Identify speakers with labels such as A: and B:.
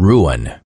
A: ruin.